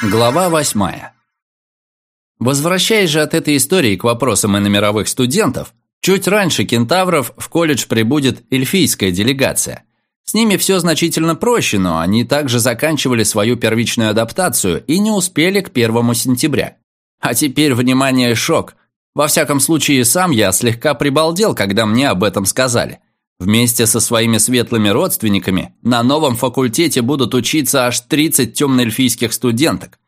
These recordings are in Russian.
Глава восьмая. Возвращаясь же от этой истории к вопросам иномировых студентов, чуть раньше кентавров в колледж прибудет эльфийская делегация. С ними все значительно проще, но они также заканчивали свою первичную адаптацию и не успели к первому сентября. А теперь, внимание, шок. Во всяком случае, сам я слегка прибалдел, когда мне об этом сказали. Вместе со своими светлыми родственниками на новом факультете будут учиться аж 30 темноэльфийских студенток.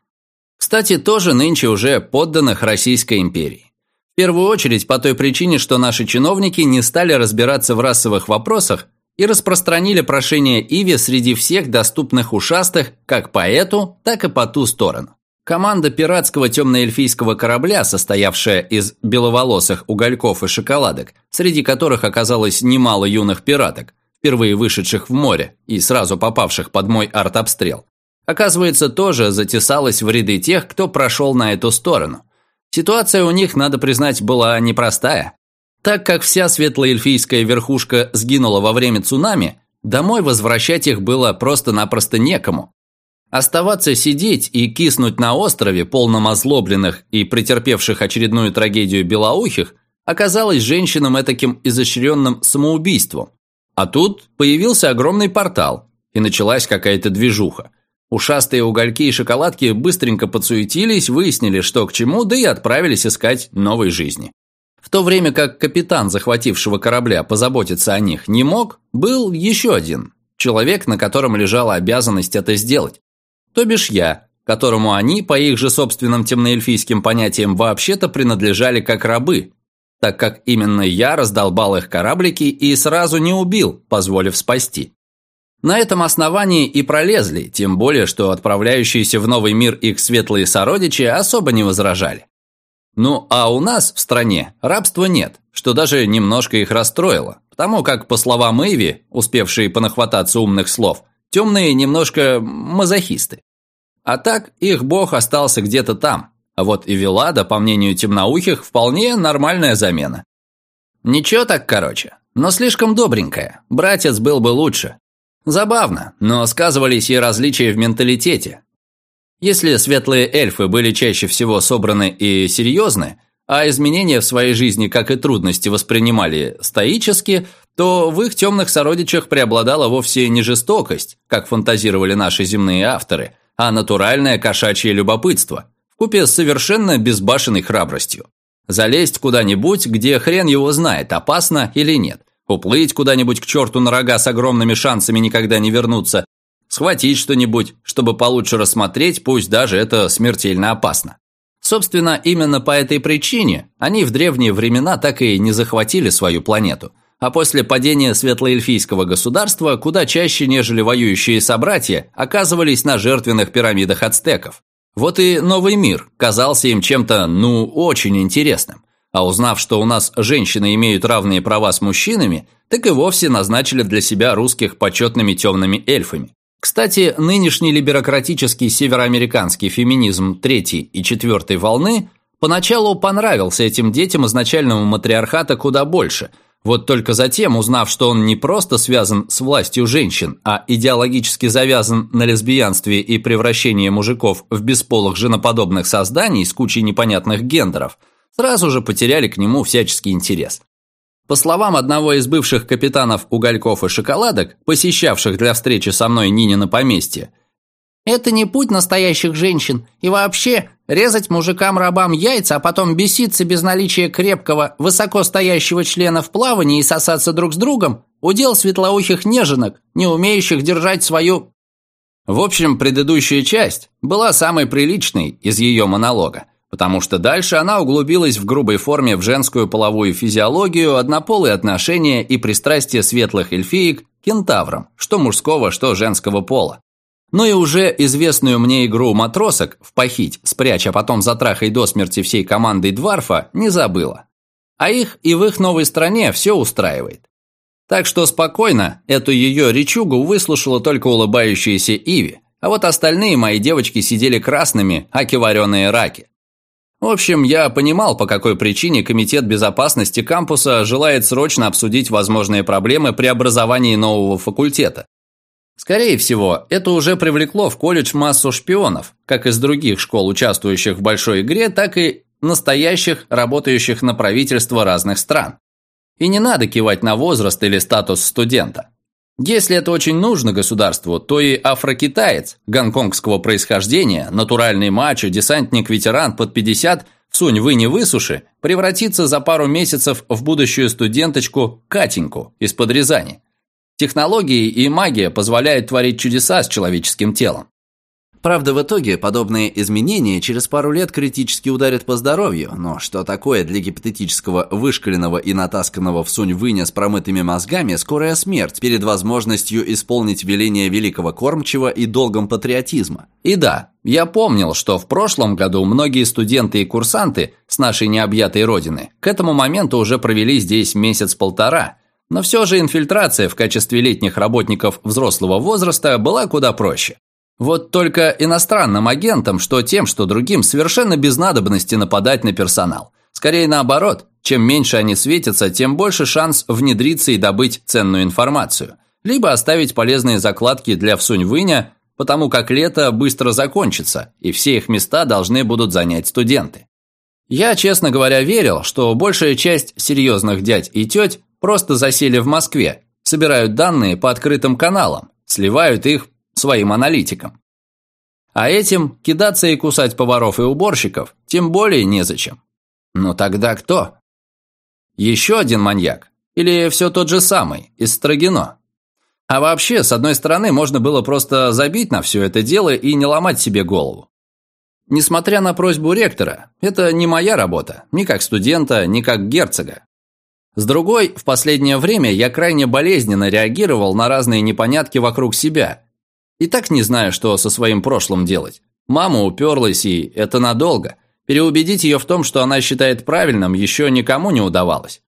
Кстати, тоже нынче уже подданных Российской империи. В первую очередь по той причине, что наши чиновники не стали разбираться в расовых вопросах и распространили прошение Иви среди всех доступных ушастых как по эту, так и по ту сторону. Команда пиратского темноэльфийского корабля, состоявшая из беловолосых угольков и шоколадок, среди которых оказалось немало юных пираток, впервые вышедших в море и сразу попавших под мой артобстрел, оказывается, тоже затесалась в ряды тех, кто прошел на эту сторону. Ситуация у них, надо признать, была непростая. Так как вся светлоэльфийская верхушка сгинула во время цунами, домой возвращать их было просто-напросто некому. Оставаться сидеть и киснуть на острове, полном озлобленных и претерпевших очередную трагедию белоухих, оказалось женщинам этаким изощренным самоубийством. А тут появился огромный портал, и началась какая-то движуха. Ушастые угольки и шоколадки быстренько подсуетились, выяснили, что к чему, да и отправились искать новой жизни. В то время как капитан захватившего корабля позаботиться о них не мог, был еще один человек, на котором лежала обязанность это сделать то бишь я, которому они, по их же собственным темноэльфийским понятиям, вообще-то принадлежали как рабы, так как именно я раздолбал их кораблики и сразу не убил, позволив спасти. На этом основании и пролезли, тем более, что отправляющиеся в новый мир их светлые сородичи особо не возражали. Ну, а у нас в стране рабства нет, что даже немножко их расстроило, потому как, по словам Эйви, успевшие понахвататься умных слов, Темные немножко мазохисты. А так, их бог остался где-то там. А вот и Вилада, по мнению темноухих, вполне нормальная замена. Ничего так короче, но слишком добренькая. Братец был бы лучше. Забавно, но сказывались и различия в менталитете. Если светлые эльфы были чаще всего собраны и серьезны, а изменения в своей жизни, как и трудности, воспринимали стоически, то в их темных сородичах преобладала вовсе не жестокость, как фантазировали наши земные авторы, а натуральное кошачье любопытство, вкупе с совершенно безбашенной храбростью. Залезть куда-нибудь, где хрен его знает, опасно или нет. Уплыть куда-нибудь к черту на рога с огромными шансами никогда не вернуться. Схватить что-нибудь, чтобы получше рассмотреть, пусть даже это смертельно опасно. Собственно, именно по этой причине они в древние времена так и не захватили свою планету – а после падения светлоэльфийского государства куда чаще, нежели воюющие собратья, оказывались на жертвенных пирамидах ацтеков. Вот и новый мир казался им чем-то, ну, очень интересным. А узнав, что у нас женщины имеют равные права с мужчинами, так и вовсе назначили для себя русских почетными темными эльфами. Кстати, нынешний либерократический североамериканский феминизм третьей и четвертой волны поначалу понравился этим детям изначального матриархата куда больше – вот только затем, узнав, что он не просто связан с властью женщин, а идеологически завязан на лесбиянстве и превращении мужиков в бесполых женоподобных созданий с кучей непонятных гендеров, сразу же потеряли к нему всяческий интерес. По словам одного из бывших капитанов угольков и шоколадок, посещавших для встречи со мной Нини на поместье, это не путь настоящих женщин. И вообще, резать мужикам-рабам яйца, а потом беситься без наличия крепкого, высоко стоящего члена в плавании и сосаться друг с другом – удел светлоухих неженок, не умеющих держать свою... В общем, предыдущая часть была самой приличной из ее монолога, потому что дальше она углубилась в грубой форме в женскую половую физиологию, однополые отношения и пристрастие светлых эльфиек кентаврам, что мужского, что женского пола. Ну и уже известную мне игру матросок в похить, спрячь, а потом затрахай до смерти всей командой Дварфа не забыла. А их и в их новой стране все устраивает. Так что спокойно эту ее речугу выслушала только улыбающаяся Иви, а вот остальные мои девочки сидели красными, аки вареные раки. В общем, я понимал, по какой причине Комитет безопасности кампуса желает срочно обсудить возможные проблемы при образовании нового факультета. Скорее всего, это уже привлекло в колледж массу шпионов, как из других школ, участвующих в большой игре, так и настоящих, работающих на правительство разных стран. И не надо кивать на возраст или статус студента. Если это очень нужно государству, то и афрокитаец гонконгского происхождения, натуральный мачо, десантник-ветеран под 50, сунь вы не высуши, превратится за пару месяцев в будущую студенточку Катеньку из-под Рязани. Технологии и магия позволяют творить чудеса с человеческим телом. Правда, в итоге подобные изменения через пару лет критически ударят по здоровью, но что такое для гипотетического вышкаленного и натасканного в сунь выня с промытыми мозгами скорая смерть перед возможностью исполнить веление великого кормчего и долгом патриотизма? И да, я помнил, что в прошлом году многие студенты и курсанты с нашей необъятой родины к этому моменту уже провели здесь месяц-полтора, но все же инфильтрация в качестве летних работников взрослого возраста была куда проще. Вот только иностранным агентам, что тем, что другим, совершенно без надобности нападать на персонал. Скорее наоборот, чем меньше они светятся, тем больше шанс внедриться и добыть ценную информацию. Либо оставить полезные закладки для всунь-выня, потому как лето быстро закончится, и все их места должны будут занять студенты. Я, честно говоря, верил, что большая часть серьезных дядь и теть просто засели в Москве, собирают данные по открытым каналам, сливают их своим аналитикам. А этим кидаться и кусать поваров и уборщиков тем более незачем. Но тогда кто? Еще один маньяк? Или все тот же самый, из Строгино? А вообще, с одной стороны, можно было просто забить на все это дело и не ломать себе голову. Несмотря на просьбу ректора, это не моя работа, ни как студента, ни как герцога. С другой, в последнее время я крайне болезненно реагировал на разные непонятки вокруг себя и так не знаю, что со своим прошлым делать. Мама уперлась, и это надолго. Переубедить ее в том, что она считает правильным, еще никому не удавалось.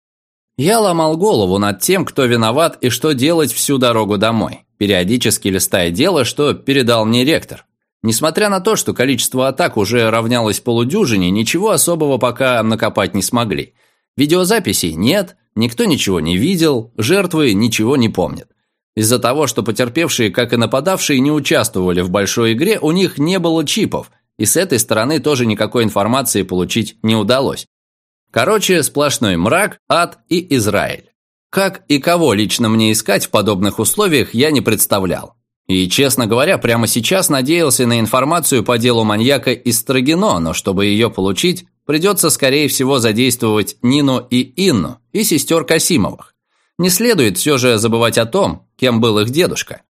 Я ломал голову над тем, кто виноват и что делать всю дорогу домой, периодически листая дело, что передал мне ректор. Несмотря на то, что количество атак уже равнялось полудюжине, ничего особого пока накопать не смогли. Видеозаписей нет, никто ничего не видел, жертвы ничего не помнят. Из-за того, что потерпевшие, как и нападавшие, не участвовали в большой игре, у них не было чипов, и с этой стороны тоже никакой информации получить не удалось. Короче, сплошной мрак, ад и Израиль. Как и кого лично мне искать в подобных условиях, я не представлял. И, честно говоря, прямо сейчас надеялся на информацию по делу маньяка из Строгино, но чтобы ее получить, придется, скорее всего, задействовать Нину и Инну, и сестер Касимовых. Не следует все же забывать о том, кем был их дедушка.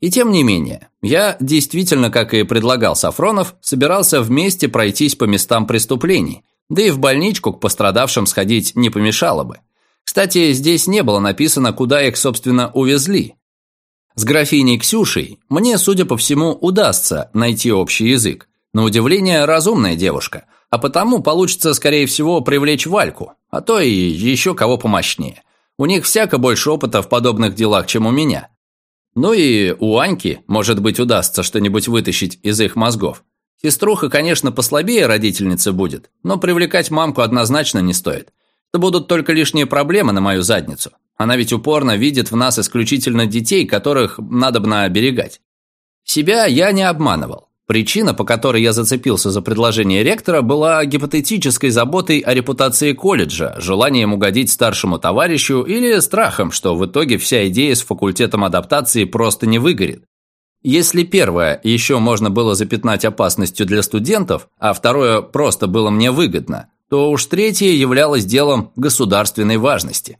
И тем не менее, я действительно, как и предлагал Сафронов, собирался вместе пройтись по местам преступлений, да и в больничку к пострадавшим сходить не помешало бы. Кстати, здесь не было написано, куда их, собственно, увезли. С графиней Ксюшей мне, судя по всему, удастся найти общий язык. На удивление, разумная девушка, а потому получится, скорее всего, привлечь Вальку, а то и еще кого помощнее. У них всяко больше опыта в подобных делах, чем у меня. Ну и у Аньки, может быть, удастся что-нибудь вытащить из их мозгов. Сеструха, конечно, послабее родительницы будет, но привлекать мамку однозначно не стоит. Это будут только лишние проблемы на мою задницу. Она ведь упорно видит в нас исключительно детей, которых надо бы оберегать. Себя я не обманывал. Причина, по которой я зацепился за предложение ректора, была гипотетической заботой о репутации колледжа, желанием угодить старшему товарищу или страхом, что в итоге вся идея с факультетом адаптации просто не выгорит. Если первое еще можно было запятнать опасностью для студентов, а второе просто было мне выгодно, то уж третье являлось делом государственной важности.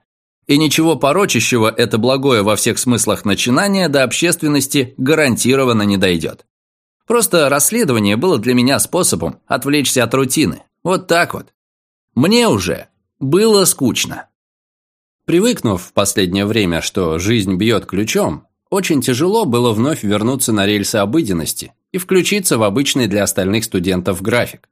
И ничего порочащего это благое во всех смыслах начинание до общественности гарантированно не дойдет. Просто расследование было для меня способом отвлечься от рутины. Вот так вот. Мне уже было скучно. Привыкнув в последнее время, что жизнь бьет ключом, очень тяжело было вновь вернуться на рельсы обыденности и включиться в обычный для остальных студентов график.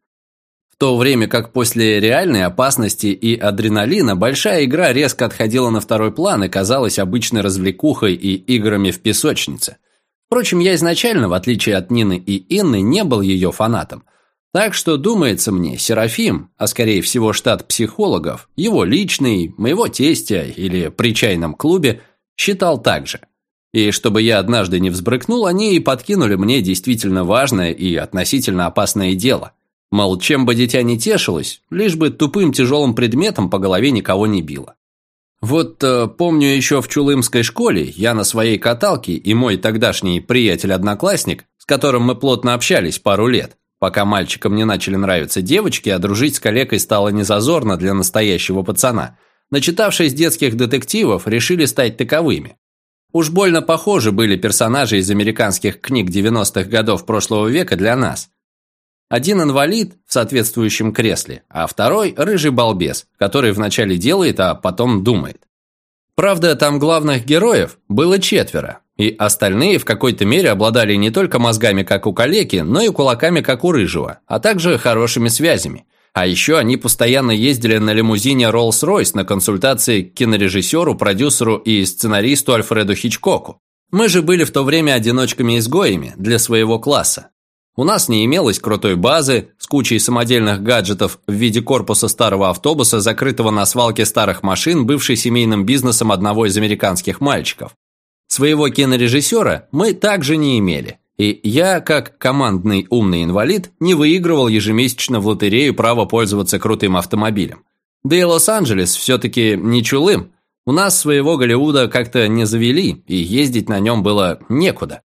В то время как после реальной опасности и адреналина большая игра резко отходила на второй план и казалась обычной развлекухой и играми в песочнице. Впрочем, я изначально, в отличие от Нины и Инны, не был ее фанатом. Так что, думается мне, Серафим, а скорее всего штат психологов, его личный, моего тестя или при чайном клубе, считал так же. И чтобы я однажды не взбрыкнул, они и подкинули мне действительно важное и относительно опасное дело. Мол, чем бы дитя не тешилось, лишь бы тупым тяжелым предметом по голове никого не било. Вот э, помню еще в Чулымской школе я на своей каталке и мой тогдашний приятель-одноклассник, с которым мы плотно общались пару лет, пока мальчикам не начали нравиться девочки, а дружить с коллегой стало незазорно для настоящего пацана, начитавшись детских детективов, решили стать таковыми. Уж больно похожи были персонажи из американских книг 90-х годов прошлого века для нас. Один инвалид в соответствующем кресле, а второй – рыжий балбес, который вначале делает, а потом думает. Правда, там главных героев было четверо, и остальные в какой-то мере обладали не только мозгами, как у калеки, но и кулаками, как у рыжего, а также хорошими связями. А еще они постоянно ездили на лимузине Rolls-Royce на консультации к кинорежиссеру, продюсеру и сценаристу Альфреду Хичкоку. Мы же были в то время одиночками-изгоями для своего класса. У нас не имелось крутой базы с кучей самодельных гаджетов в виде корпуса старого автобуса, закрытого на свалке старых машин, бывшей семейным бизнесом одного из американских мальчиков. Своего кинорежиссера мы также не имели. И я, как командный умный инвалид, не выигрывал ежемесячно в лотерею право пользоваться крутым автомобилем. Да и Лос-Анджелес все-таки не чулым. У нас своего Голливуда как-то не завели, и ездить на нем было некуда.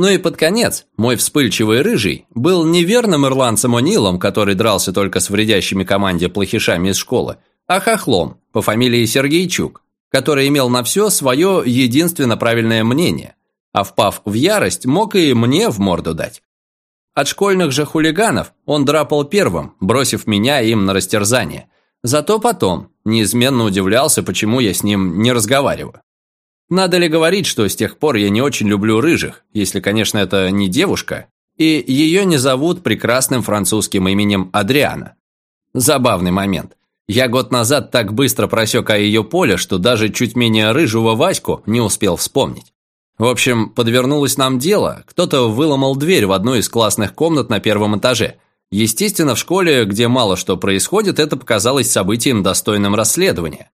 Ну и под конец, мой вспыльчивый рыжий был неверным ирландцем О'Нилом, который дрался только с вредящими команде плохишами из школы, а хохлом по фамилии Сергейчук, который имел на все свое единственно правильное мнение а впав в ярость, мог и мне в морду дать. От школьных же хулиганов он драпал первым, бросив меня им на растерзание. Зато потом неизменно удивлялся, почему я с ним не разговариваю. Надо ли говорить, что с тех пор я не очень люблю рыжих, если, конечно, это не девушка, и ее не зовут прекрасным французским именем Адриана. Забавный момент. Я год назад так быстро просек о ее поле, что даже чуть менее рыжего Ваську не успел вспомнить. В общем, подвернулось нам дело. Кто-то выломал дверь в одну из классных комнат на первом этаже. Естественно, в школе, где мало что происходит, это показалось событием, достойным расследования.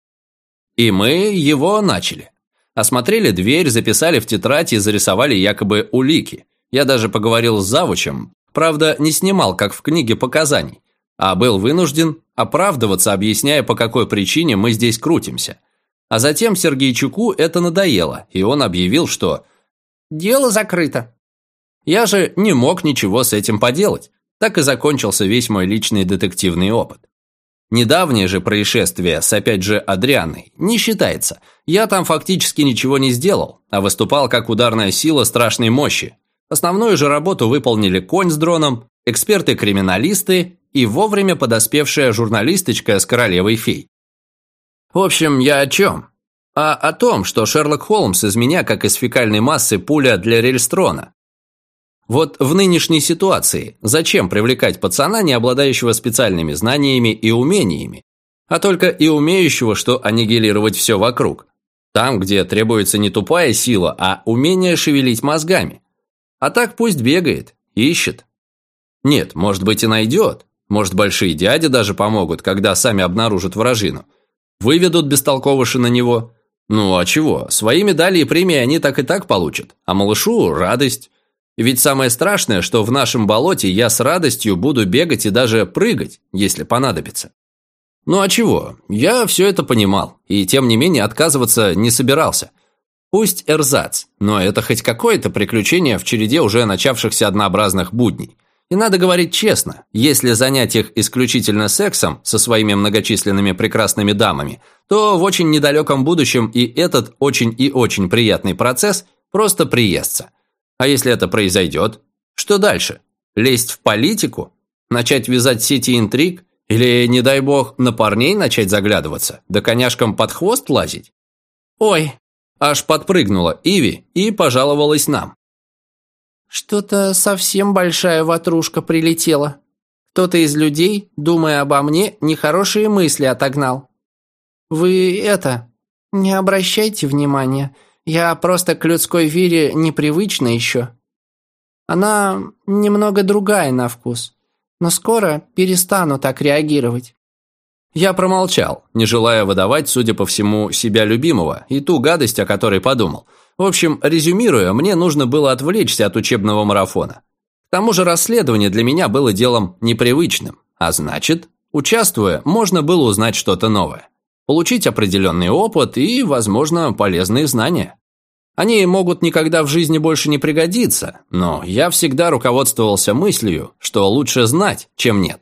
И мы его начали. Осмотрели дверь, записали в тетрадь и зарисовали якобы улики. Я даже поговорил с завучем, правда, не снимал, как в книге показаний, а был вынужден оправдываться, объясняя, по какой причине мы здесь крутимся – а затем Сергейчуку это надоело, и он объявил, что «дело закрыто». Я же не мог ничего с этим поделать. Так и закончился весь мой личный детективный опыт. Недавнее же происшествие с опять же Адрианой не считается. Я там фактически ничего не сделал, а выступал как ударная сила страшной мощи. Основную же работу выполнили конь с дроном, эксперты-криминалисты и вовремя подоспевшая журналисточка с королевой фей. В общем, я о чем? А о том, что Шерлок Холмс из меня, как из фекальной массы, пуля для рельстрона. Вот в нынешней ситуации зачем привлекать пацана, не обладающего специальными знаниями и умениями, а только и умеющего, что аннигилировать все вокруг? Там, где требуется не тупая сила, а умение шевелить мозгами. А так пусть бегает, ищет. Нет, может быть и найдет. Может, большие дяди даже помогут, когда сами обнаружат вражину. Выведут бестолковыши на него. Ну а чего, свои медали и премии они так и так получат. А малышу – радость. Ведь самое страшное, что в нашем болоте я с радостью буду бегать и даже прыгать, если понадобится. Ну а чего, я все это понимал, и тем не менее отказываться не собирался. Пусть эрзац, но это хоть какое-то приключение в череде уже начавшихся однообразных будней. И надо говорить честно, если занять их исключительно сексом со своими многочисленными прекрасными дамами, то в очень недалеком будущем и этот очень и очень приятный процесс просто приестся. А если это произойдет, что дальше? Лезть в политику? Начать вязать сети интриг? Или, не дай бог, на парней начать заглядываться? Да коняшкам под хвост лазить? Ой, аж подпрыгнула Иви и пожаловалась нам. Что-то совсем большая ватрушка прилетела. Кто-то из людей, думая обо мне, нехорошие мысли отогнал. Вы это, не обращайте внимания. Я просто к людской вере непривычна еще. Она немного другая на вкус, но скоро перестану так реагировать. Я промолчал, не желая выдавать, судя по всему, себя любимого и ту гадость, о которой подумал – в общем, резюмируя, мне нужно было отвлечься от учебного марафона. К тому же расследование для меня было делом непривычным, а значит, участвуя, можно было узнать что-то новое, получить определенный опыт и, возможно, полезные знания. Они могут никогда в жизни больше не пригодиться, но я всегда руководствовался мыслью, что лучше знать, чем нет.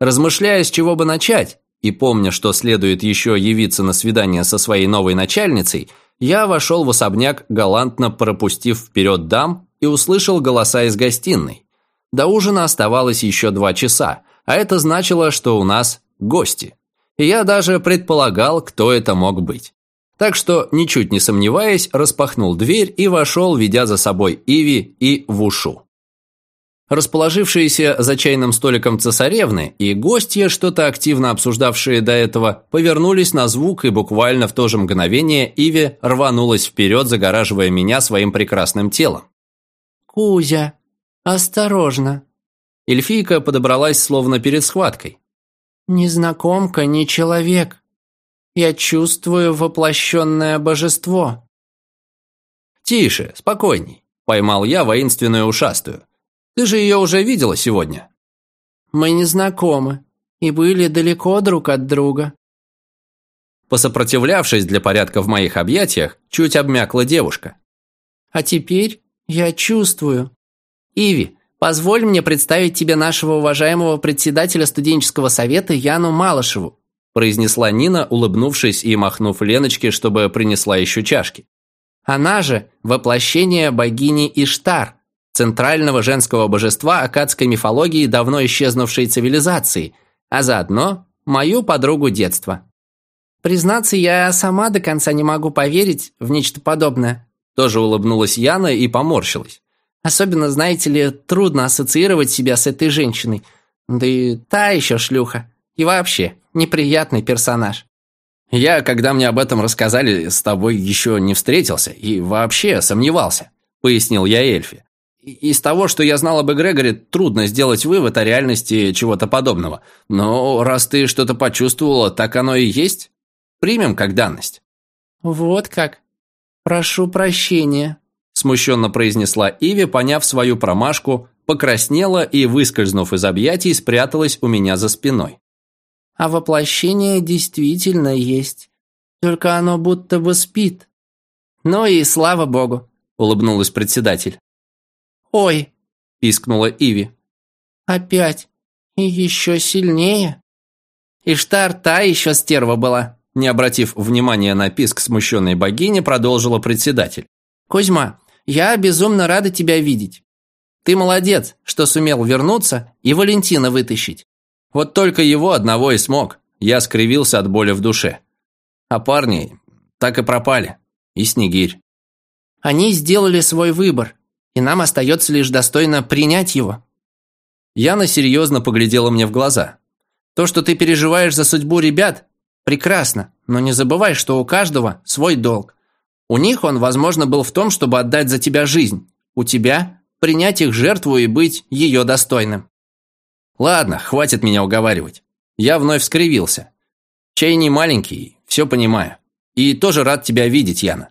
Размышляя, с чего бы начать, и помня, что следует еще явиться на свидание со своей новой начальницей, я вошел в особняк, галантно пропустив вперед дам и услышал голоса из гостиной. До ужина оставалось еще два часа, а это значило, что у нас гости. И я даже предполагал, кто это мог быть. Так что, ничуть не сомневаясь, распахнул дверь и вошел, ведя за собой Иви и Вушу. Расположившиеся за чайным столиком цесаревны и гостья, что-то активно обсуждавшие до этого, повернулись на звук, и буквально в то же мгновение Иви рванулась вперед, загораживая меня своим прекрасным телом. «Кузя, осторожно!» Эльфийка подобралась словно перед схваткой. «Незнакомка не человек. Я чувствую воплощенное божество». «Тише, спокойней», – поймал я воинственную ушастую. «Ты же ее уже видела сегодня?» «Мы не знакомы и были далеко друг от друга». Посопротивлявшись для порядка в моих объятиях, чуть обмякла девушка. «А теперь я чувствую. Иви, позволь мне представить тебе нашего уважаемого председателя студенческого совета Яну Малышеву произнесла Нина, улыбнувшись и махнув Леночке, чтобы принесла еще чашки. Она же воплощение богини Иштар, центрального женского божества акадской мифологии давно исчезнувшей цивилизации, а заодно мою подругу детства. Признаться, я сама до конца не могу поверить в нечто подобное. Тоже улыбнулась Яна и поморщилась. Особенно, знаете ли, трудно ассоциировать себя с этой женщиной. Да и та еще шлюха. И вообще, неприятный персонаж. Я, когда мне об этом рассказали, с тобой еще не встретился и вообще сомневался, пояснил я Эльфи. Из того, что я знал об Эгрегоре, трудно сделать вывод о реальности чего-то подобного. Но раз ты что-то почувствовала, так оно и есть. Примем как данность. Вот как. Прошу прощения, смущенно произнесла Иви, поняв свою промашку, покраснела и, выскользнув из объятий, спряталась у меня за спиной. А воплощение действительно есть. Только оно будто бы спит. Ну и слава богу, улыбнулась председатель. Ой, пискнула Иви. Опять. И еще сильнее. Иштар та еще стерва была. Не обратив внимания на писк смущенной богини, продолжила председатель. «Кузьма, я безумно рада тебя видеть. Ты молодец, что сумел вернуться и Валентина вытащить. Вот только его одного и смог. Я скривился от боли в душе. А парни так и пропали. И Снегирь. Они сделали свой выбор, и нам остается лишь достойно принять его. Яна серьезно поглядела мне в глаза. То, что ты переживаешь за судьбу ребят, прекрасно, но не забывай, что у каждого свой долг. У них он, возможно, был в том, чтобы отдать за тебя жизнь. У тебя – принять их жертву и быть ее достойным. Ладно, хватит меня уговаривать. Я вновь скривился. Чай не маленький, все понимаю. И тоже рад тебя видеть, Яна.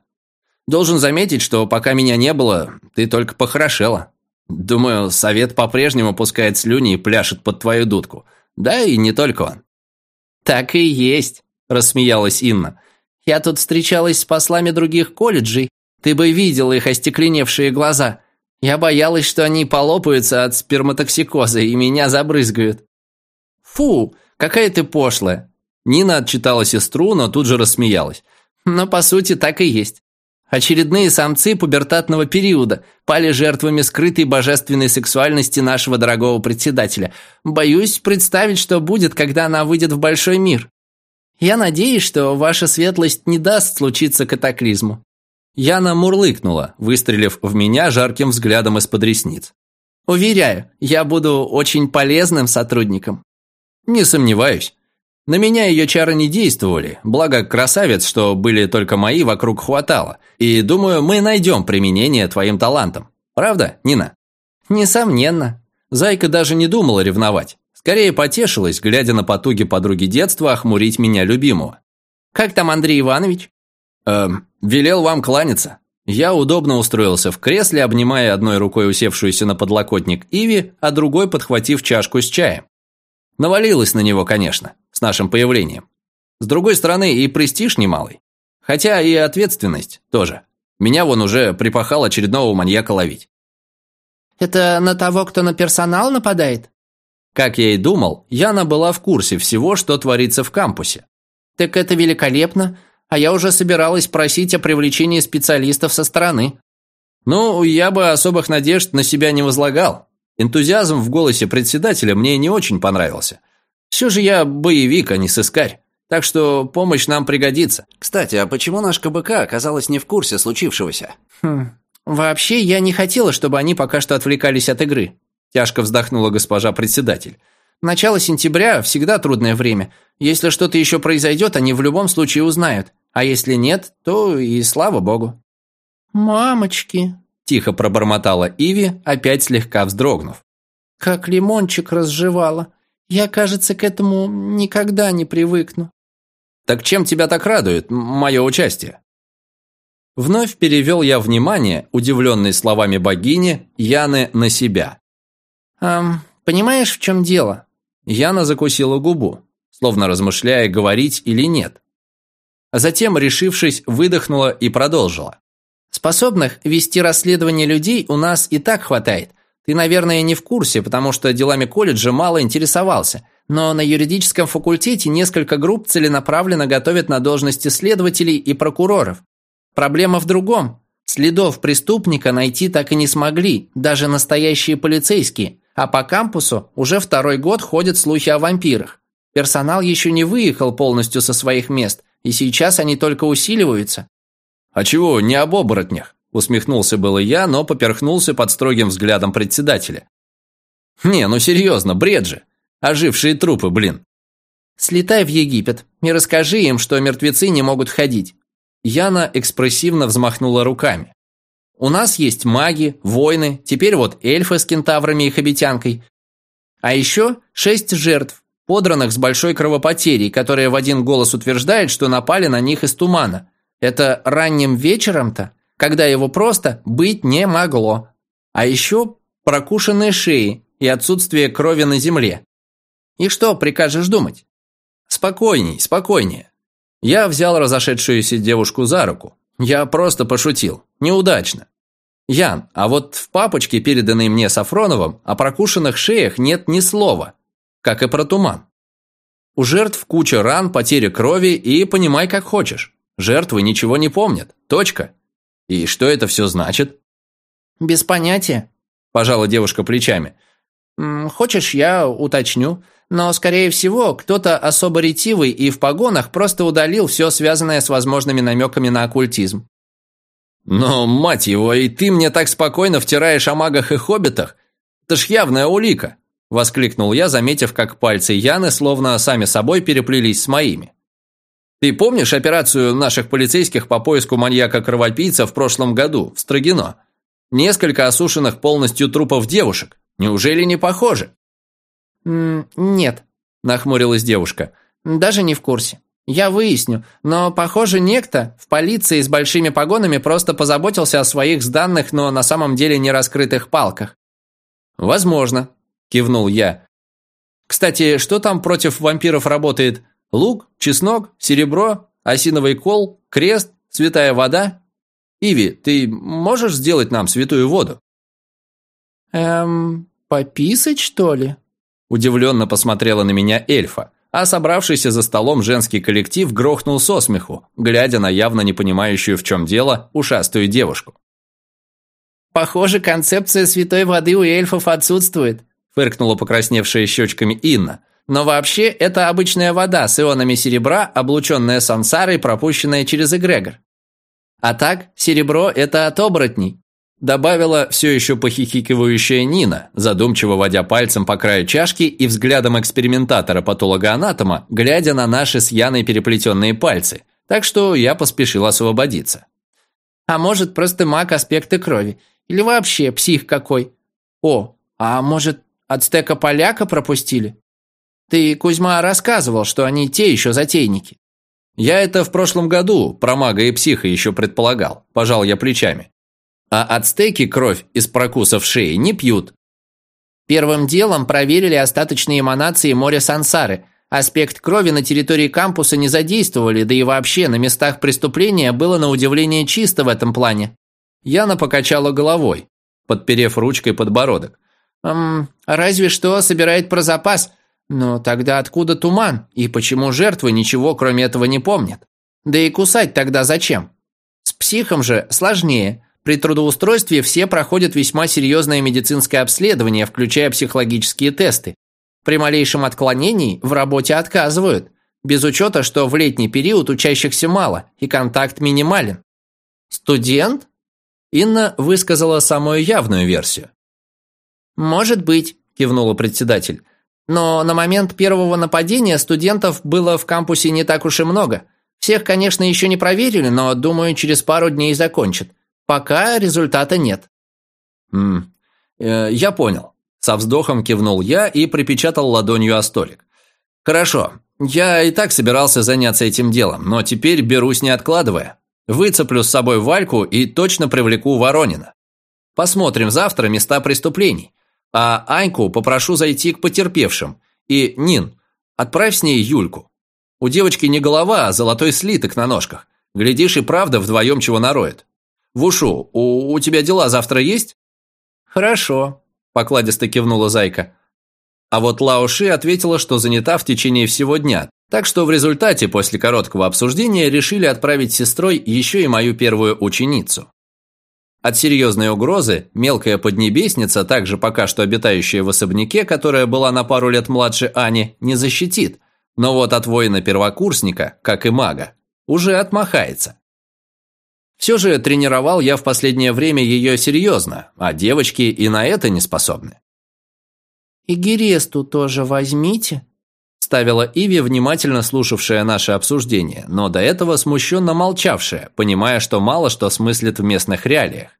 Должен заметить, что пока меня не было, ты только похорошела. Думаю, совет по-прежнему пускает слюни и пляшет под твою дудку. Да и не только он. Так и есть, рассмеялась Инна. Я тут встречалась с послами других колледжей. Ты бы видел их остекленевшие глаза. Я боялась, что они полопаются от сперматоксикоза и меня забрызгают. Фу, какая ты пошлая. Нина отчитала сестру, но тут же рассмеялась. Но по сути так и есть. Очередные самцы пубертатного периода пали жертвами скрытой божественной сексуальности нашего дорогого председателя. Боюсь представить, что будет, когда она выйдет в большой мир. Я надеюсь, что ваша светлость не даст случиться катаклизму. Яна мурлыкнула, выстрелив в меня жарким взглядом из-под ресниц. «Уверяю, я буду очень полезным сотрудником». «Не сомневаюсь. На меня ее чары не действовали, благо красавец, что были только мои, вокруг хватало. И думаю, мы найдем применение твоим талантам. Правда, Нина?» «Несомненно». Зайка даже не думала ревновать. Скорее потешилась, глядя на потуги подруги детства охмурить меня любимого. «Как там Андрей Иванович?» «Эм, велел вам кланяться», Я удобно устроился в кресле, обнимая одной рукой усевшуюся на подлокотник Иви, а другой подхватив чашку с чаем. Навалилось на него, конечно, с нашим появлением. С другой стороны, и престиж немалый. Хотя и ответственность тоже. Меня вон уже припахал очередного маньяка ловить. «Это на того, кто на персонал нападает?» Как я и думал, Яна была в курсе всего, что творится в кампусе. «Так это великолепно, а я уже собиралась просить о привлечении специалистов со стороны». Ну, я бы особых надежд на себя не возлагал. Энтузиазм в голосе председателя мне не очень понравился. Все же я боевик, а не сыскарь. Так что помощь нам пригодится. Кстати, а почему наш КБК оказалась не в курсе случившегося? Хм, вообще я не хотела, чтобы они пока что отвлекались от игры. Тяжко вздохнула госпожа председатель. Начало сентября всегда трудное время. Если что-то еще произойдет, они в любом случае узнают. А если нет, то и слава богу. «Мамочки!» – тихо пробормотала Иви, опять слегка вздрогнув. «Как лимончик разжевала. Я, кажется, к этому никогда не привыкну». «Так чем тебя так радует мое участие?» Вновь перевел я внимание, удивленный словами богини, Яны на себя. «Эм, понимаешь, в чем дело?» Яна закусила губу, словно размышляя, говорить или нет. А затем, решившись, выдохнула и продолжила. «Способных вести расследование людей у нас и так хватает. Ты, наверное, не в курсе, потому что делами колледжа мало интересовался. Но на юридическом факультете несколько групп целенаправленно готовят на должности следователей и прокуроров. Проблема в другом. Следов преступника найти так и не смогли, даже настоящие полицейские. А по кампусу уже второй год ходят слухи о вампирах. Персонал еще не выехал полностью со своих мест, и сейчас они только усиливаются. «А чего, не об оборотнях?» Усмехнулся было я, но поперхнулся под строгим взглядом председателя. «Не, ну серьезно, бред же. Ожившие трупы, блин». «Слетай в Египет и расскажи им, что мертвецы не могут ходить». Яна экспрессивно взмахнула руками. «У нас есть маги, воины, теперь вот эльфы с кентаврами и хобитянкой. А еще шесть жертв, подранных с большой кровопотерей, которые в один голос утверждают, что напали на них из тумана. Это ранним вечером-то?» когда его просто быть не могло. А еще прокушенные шеи и отсутствие крови на земле. И что прикажешь думать? Спокойней, спокойнее. Я взял разошедшуюся девушку за руку. Я просто пошутил. Неудачно. Ян, а вот в папочке, переданной мне Сафроновым, о прокушенных шеях нет ни слова. Как и про туман. У жертв куча ран, потеря крови и понимай как хочешь. Жертвы ничего не помнят. Точка. И что это все значит? Без понятия, пожала девушка плечами. Хочешь, я уточню. Но, скорее всего, кто-то особо ретивый и в погонах просто удалил все связанное с возможными намеками на оккультизм. Но, мать его, и ты мне так спокойно втираешь о магах и хоббитах? Это ж явная улика!» Воскликнул я, заметив, как пальцы Яны словно сами собой переплелись с моими. Ты помнишь операцию наших полицейских по поиску маньяка-кровопийца в прошлом году, в Строгино? Несколько осушенных полностью трупов девушек. Неужели не похоже? «Нет», – нахмурилась девушка. «Даже не в курсе. Я выясню, но, похоже, некто в полиции с большими погонами просто позаботился о своих сданных, но на самом деле не раскрытых палках». «Возможно», – кивнул я. «Кстати, что там против вампиров работает? Лук, чеснок, серебро, осиновый кол, крест, святая вода. Иви, ты можешь сделать нам святую воду? Эм, пописать, что ли? Удивленно посмотрела на меня эльфа, а собравшийся за столом женский коллектив грохнул со смеху, глядя на явно не понимающую в чем дело ушастую девушку. «Похоже, концепция святой воды у эльфов отсутствует», фыркнула покрасневшая щечками Инна, но вообще это обычная вода с ионами серебра, облученная сансарой, пропущенная через эгрегор. А так, серебро – это от оборотней. Добавила все еще похихикивающая Нина, задумчиво водя пальцем по краю чашки и взглядом экспериментатора-патологоанатома, глядя на наши с Яной переплетенные пальцы. Так что я поспешил освободиться. А может, просто маг аспекты крови. Или вообще псих какой. О, а может, ацтека-поляка пропустили? Ты, Кузьма, рассказывал, что они те еще затейники. Я это в прошлом году про мага и психа еще предполагал, пожал я плечами. А ацтеки кровь из прокусов шеи не пьют. Первым делом проверили остаточные эманации моря Сансары. Аспект крови на территории кампуса не задействовали, да и вообще на местах преступления было на удивление чисто в этом плане. Яна покачала головой, подперев ручкой подбородок. «Эм, разве что собирает про запас. Но тогда откуда туман? И почему жертвы ничего кроме этого не помнят? Да и кусать тогда зачем? С психом же сложнее. При трудоустройстве все проходят весьма серьезное медицинское обследование, включая психологические тесты. При малейшем отклонении в работе отказывают, без учета, что в летний период учащихся мало и контакт минимален. Студент? Инна высказала самую явную версию. «Может быть», – кивнула председатель. «Но на момент первого нападения студентов было в кампусе не так уж и много. Всех, конечно, еще не проверили, но, думаю, через пару дней закончат. Пока результата нет». «Ммм, э, я понял». Со вздохом кивнул я и припечатал ладонью о столик. «Хорошо, я и так собирался заняться этим делом, но теперь берусь не откладывая. Выцеплю с собой Вальку и точно привлеку Воронина. Посмотрим завтра места преступлений. А Аньку попрошу зайти к потерпевшим. И, Нин, отправь с ней Юльку. У девочки не голова, а золотой слиток на ножках. Глядишь, и правда вдвоем чего нароет. Вушу, у, у тебя дела завтра есть? Хорошо, покладисто кивнула Зайка. А вот Лауши ответила, что занята в течение всего дня, так что в результате, после короткого обсуждения, решили отправить с сестрой еще и мою первую ученицу. От серьезной угрозы мелкая поднебесница, также пока что обитающая в особняке, которая была на пару лет младше Ани, не защитит, но вот от воина-первокурсника, как и мага, уже отмахается. Все же тренировал я в последнее время ее серьезно, а девочки и на это не способны. «И Гересту тоже возьмите», ставила Иви, внимательно слушавшая наше обсуждение, но до этого смущенно молчавшая, понимая, что мало что смыслит в местных реалиях.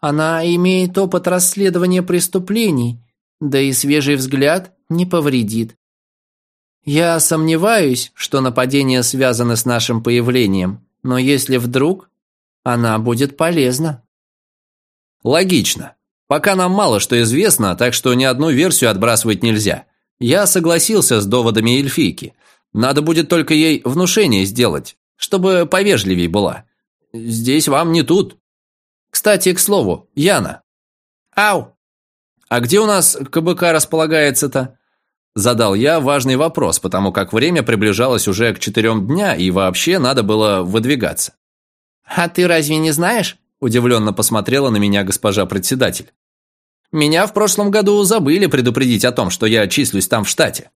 «Она имеет опыт расследования преступлений, да и свежий взгляд не повредит. Я сомневаюсь, что нападения связаны с нашим появлением, но если вдруг, она будет полезна». «Логично. Пока нам мало что известно, так что ни одну версию отбрасывать нельзя». Я согласился с доводами эльфийки. Надо будет только ей внушение сделать, чтобы повежливей была. Здесь вам не тут. Кстати, к слову, Яна. Ау! А где у нас КБК располагается-то? Задал я важный вопрос, потому как время приближалось уже к четырем дня, и вообще надо было выдвигаться. «А ты разве не знаешь?» – удивленно посмотрела на меня госпожа председатель. Меня в прошлом году забыли предупредить о том, что я числюсь там в штате.